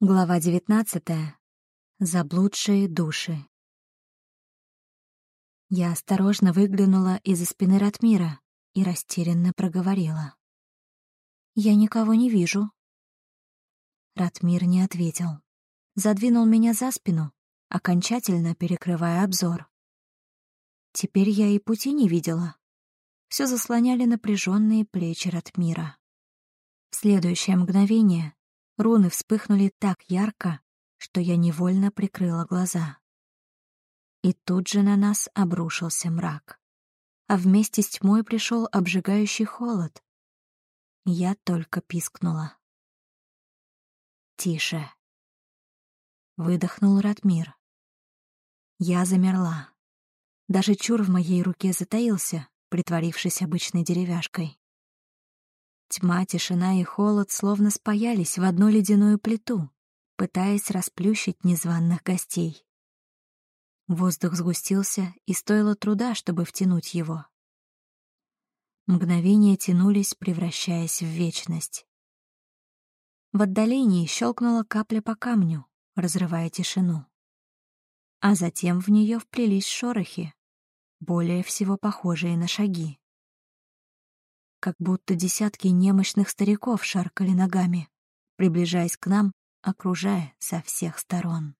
Глава девятнадцатая. Заблудшие души. Я осторожно выглянула из-за спины Ратмира и растерянно проговорила. «Я никого не вижу». Ратмир не ответил. Задвинул меня за спину, окончательно перекрывая обзор. Теперь я и пути не видела. Все заслоняли напряженные плечи Ратмира. В следующее мгновение Руны вспыхнули так ярко, что я невольно прикрыла глаза. И тут же на нас обрушился мрак. А вместе с тьмой пришел обжигающий холод. Я только пискнула. «Тише!» Выдохнул Ратмир. Я замерла. Даже чур в моей руке затаился, притворившись обычной деревяшкой. Тьма, тишина и холод словно спаялись в одну ледяную плиту, пытаясь расплющить незваных гостей. Воздух сгустился, и стоило труда, чтобы втянуть его. Мгновения тянулись, превращаясь в вечность. В отдалении щелкнула капля по камню, разрывая тишину. А затем в нее вплелись шорохи, более всего похожие на шаги как будто десятки немощных стариков шаркали ногами, приближаясь к нам, окружая со всех сторон.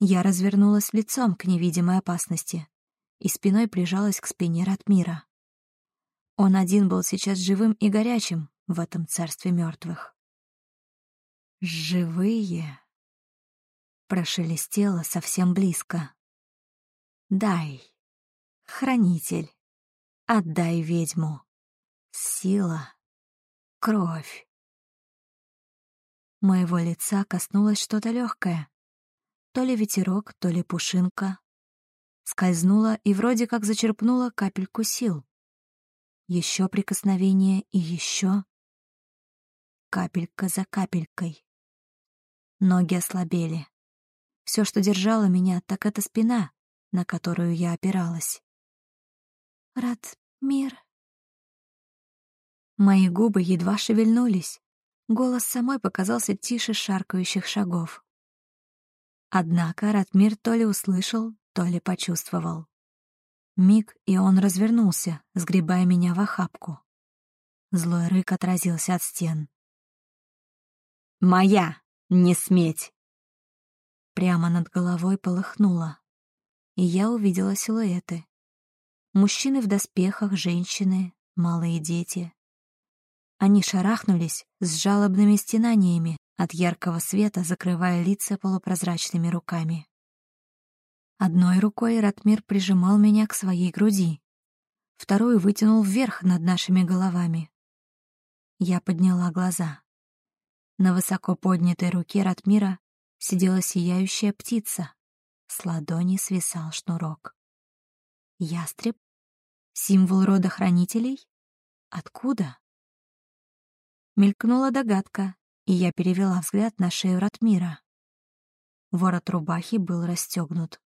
Я развернулась лицом к невидимой опасности и спиной прижалась к спине Ратмира. Он один был сейчас живым и горячим в этом царстве мертвых. «Живые!» — прошелестело совсем близко. «Дай, хранитель!» Отдай ведьму. Сила. Кровь. Моего лица коснулось что-то легкое. То ли ветерок, то ли пушинка. Скользнула и вроде как зачерпнула капельку сил. Еще прикосновение и еще. Капелька за капелькой. Ноги ослабели. Все, что держало меня, так это спина, на которую я опиралась. Рад мир. Мои губы едва шевельнулись. Голос самой показался тише шаркающих шагов. Однако Ратмир то ли услышал, то ли почувствовал. Миг, и он развернулся, сгребая меня в охапку. Злой рык отразился от стен. «Моя! Не сметь!» Прямо над головой полыхнуло, и я увидела силуэты. Мужчины в доспехах, женщины, малые дети. Они шарахнулись с жалобными стенаниями от яркого света, закрывая лица полупрозрачными руками. Одной рукой Ратмир прижимал меня к своей груди, вторую вытянул вверх над нашими головами. Я подняла глаза. На высоко поднятой руке Ратмира сидела сияющая птица. С ладони свисал шнурок. Ястреб? Символ рода хранителей? Откуда? Мелькнула догадка, и я перевела взгляд на шею Ратмира. Ворот рубахи был расстегнут.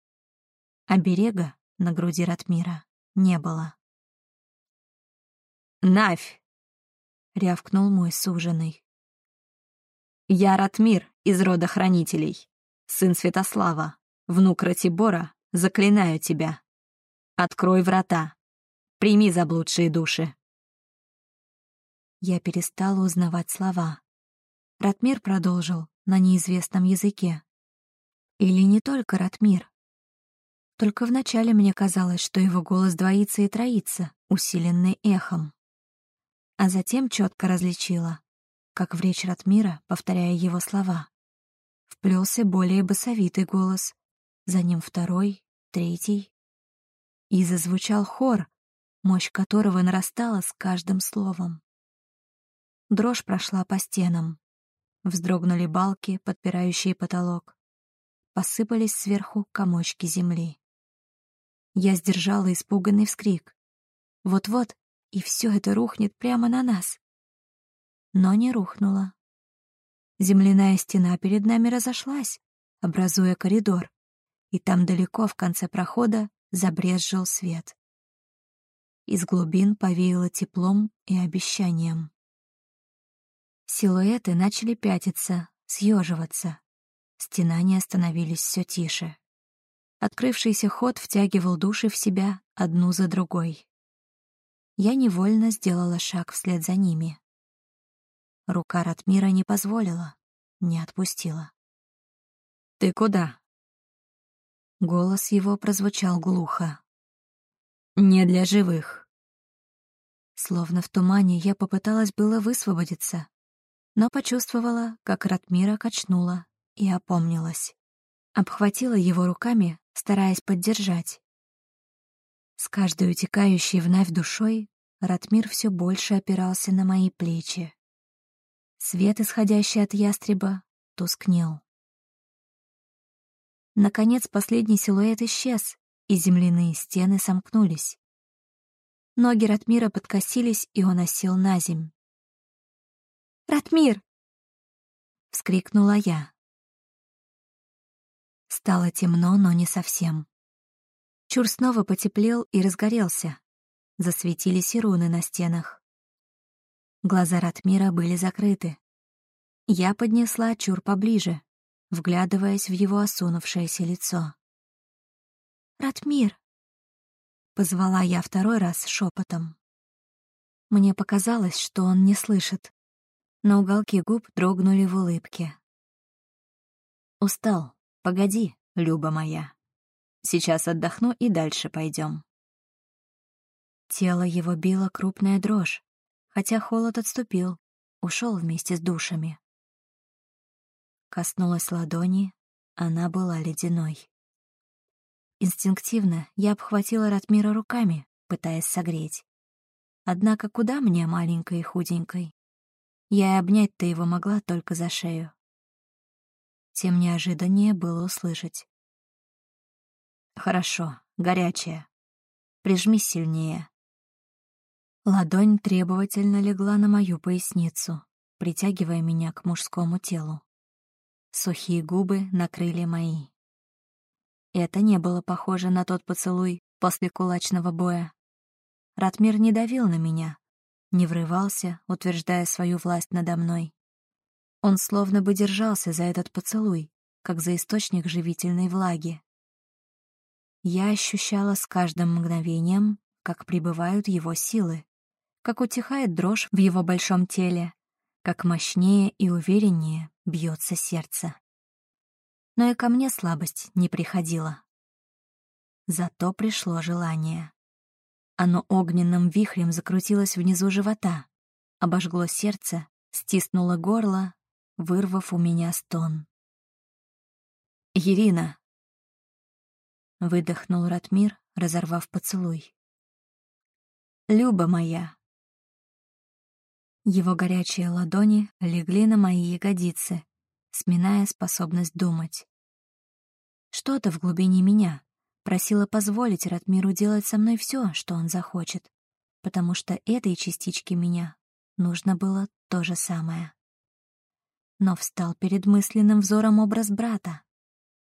а берега на груди Ратмира не было. «Навь!» — рявкнул мой суженый. «Я Ратмир из рода хранителей, сын Святослава, внук Ратибора, заклинаю тебя, Открой врата. Прими заблудшие души. Я перестала узнавать слова. Ратмир продолжил на неизвестном языке. Или не только Ратмир. Только вначале мне казалось, что его голос двоится и троится, усиленный эхом. А затем четко различила, как в речь Ратмира, повторяя его слова. Вплелся более басовитый голос, за ним второй, третий, и зазвучал хор, мощь которого нарастала с каждым словом. Дрожь прошла по стенам. Вздрогнули балки, подпирающие потолок. Посыпались сверху комочки земли. Я сдержала испуганный вскрик. Вот-вот, и все это рухнет прямо на нас. Но не рухнула. Земляная стена перед нами разошлась, образуя коридор, и там далеко в конце прохода забрезжил свет. Из глубин повеяло теплом и обещанием. Силуэты начали пятиться, съеживаться. Стенания становились все тише. Открывшийся ход втягивал души в себя одну за другой. Я невольно сделала шаг вслед за ними. Рука Ратмира не позволила, не отпустила. «Ты куда?» Голос его прозвучал глухо. «Не для живых». Словно в тумане я попыталась было высвободиться, но почувствовала, как Ратмира качнула и опомнилась. Обхватила его руками, стараясь поддержать. С каждой утекающей в Навь душой Ратмир все больше опирался на мои плечи. Свет, исходящий от ястреба, тускнел. Наконец последний силуэт исчез, и земляные стены сомкнулись. Ноги Ратмира подкосились, и он осел на земь. «Ратмир!» — вскрикнула я. Стало темно, но не совсем. Чур снова потеплел и разгорелся. Засветились и руны на стенах. Глаза Ратмира были закрыты. Я поднесла Чур поближе, вглядываясь в его осунувшееся лицо. «Ратмир!» — позвала я второй раз шепотом. Мне показалось, что он не слышит но уголки губ дрогнули в улыбке. «Устал. Погоди, Люба моя. Сейчас отдохну и дальше пойдем. Тело его било крупная дрожь, хотя холод отступил, ушел вместе с душами. Коснулась ладони, она была ледяной. Инстинктивно я обхватила Ратмира руками, пытаясь согреть. Однако куда мне, маленькой и худенькой? Я и обнять-то его могла только за шею. Тем неожиданнее было услышать. «Хорошо, горячая. Прижми сильнее». Ладонь требовательно легла на мою поясницу, притягивая меня к мужскому телу. Сухие губы накрыли мои. Это не было похоже на тот поцелуй после кулачного боя. Ратмир не давил на меня, не врывался, утверждая свою власть надо мной. Он словно бы держался за этот поцелуй, как за источник живительной влаги. Я ощущала с каждым мгновением, как прибывают его силы, как утихает дрожь в его большом теле, как мощнее и увереннее бьется сердце. Но и ко мне слабость не приходила. Зато пришло желание. Оно огненным вихрем закрутилось внизу живота, обожгло сердце, стиснуло горло, вырвав у меня стон. «Ирина!» — выдохнул Ратмир, разорвав поцелуй. «Люба моя!» Его горячие ладони легли на мои ягодицы, сминая способность думать. Что-то в глубине меня Просила позволить Ратмиру делать со мной все, что он захочет, потому что этой частичке меня нужно было то же самое. Но встал перед мысленным взором образ брата.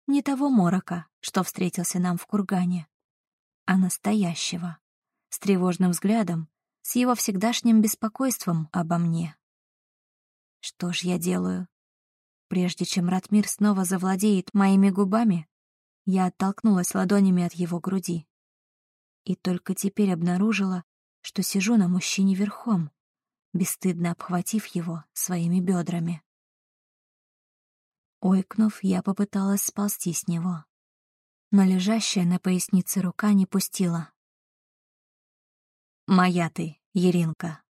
Не того морока, что встретился нам в кургане, а настоящего, с тревожным взглядом, с его всегдашним беспокойством обо мне. Что ж я делаю? Прежде чем Ратмир снова завладеет моими губами, я оттолкнулась ладонями от его груди. И только теперь обнаружила, что сижу на мужчине верхом, бесстыдно обхватив его своими бедрами. Ойкнув, я попыталась сползти с него, но лежащая на пояснице рука не пустила. «Моя ты, Еринка.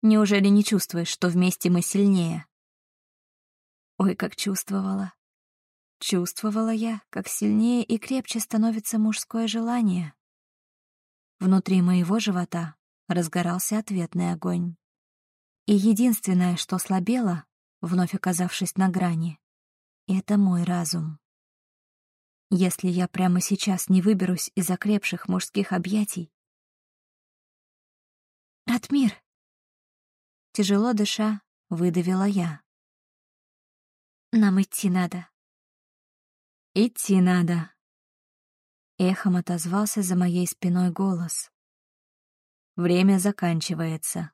Неужели не чувствуешь, что вместе мы сильнее?» Ой, как чувствовала. Чувствовала я, как сильнее и крепче становится мужское желание. Внутри моего живота разгорался ответный огонь. И единственное, что слабело, вновь оказавшись на грани, — это мой разум. Если я прямо сейчас не выберусь из окрепших мужских объятий... «Ратмир!» Тяжело дыша, выдавила я. «Нам идти надо». «Идти надо!» Эхом отозвался за моей спиной голос. «Время заканчивается.